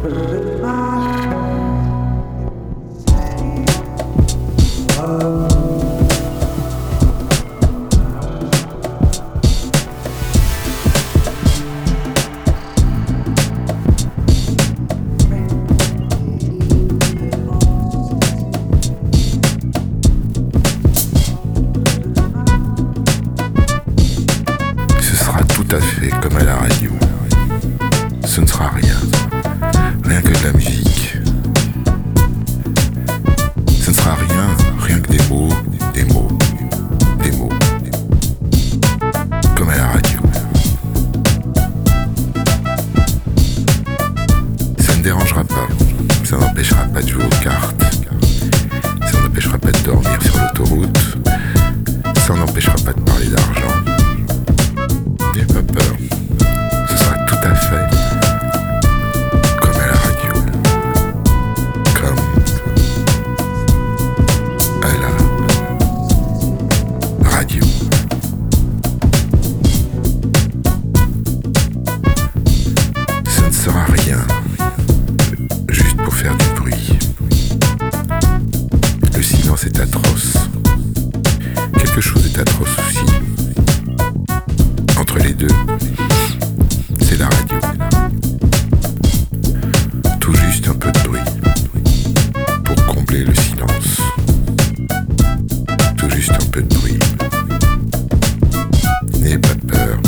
Ce sera tout à fait comme à la radio. Ce ne sera rien. la duo carte. atroce. Quelque chose est atroce aussi. Entre les deux, c'est la radio. Tout juste un peu de bruit pour combler le silence. Tout juste un peu de bruit. N'ayez pas de peur.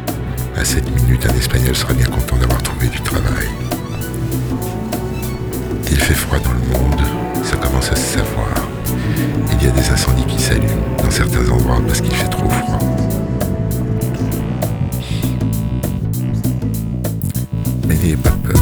À cette minute, un Espagnol sera bien content d'avoir trouvé du travail. Il fait froid dans le monde, ça commence à se savoir. Il y a des incendies qui s'allument dans certains endroits parce qu'il fait trop froid. N'ayez pas peur.